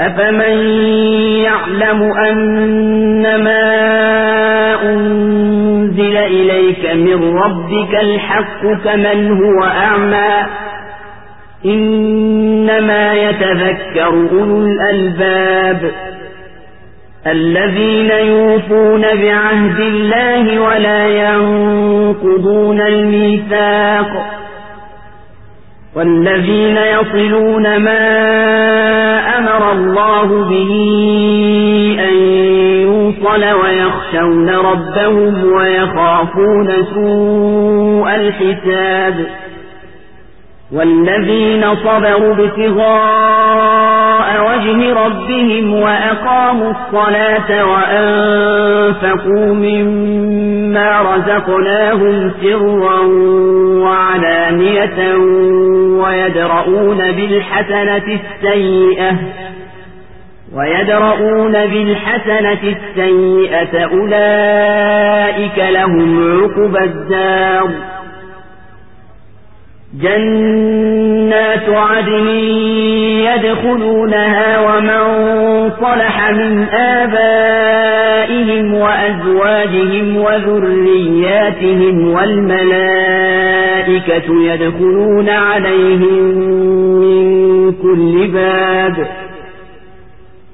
أفمن يعلم أنما أنزل إليك من ربك الحق كمن هو أعمى إنما يتذكر أولو الألباب الذين يوفون بعهد الله ولا ينقضون الميثاق والذين يصلون ما الله به أن يوصل ويخشون ربهم ويخافون سوء الحساب والذين صبروا ابتغاء وجه ربهم وأقاموا الصلاة وأنفقوا مما رزقناهم سرا وعلانية ويدرؤون بالحسنة السيئة ويدرؤون بالحسنة السيئة أولئك لهم عقب الدار. جنات عدن يدخلونها ومن صلح من آبائهم وأزواجهم وذرياتهم والملائكة يدخلون عليهم من كل باب.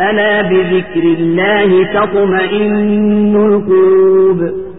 ألا بذكر الله تطمئن القلوب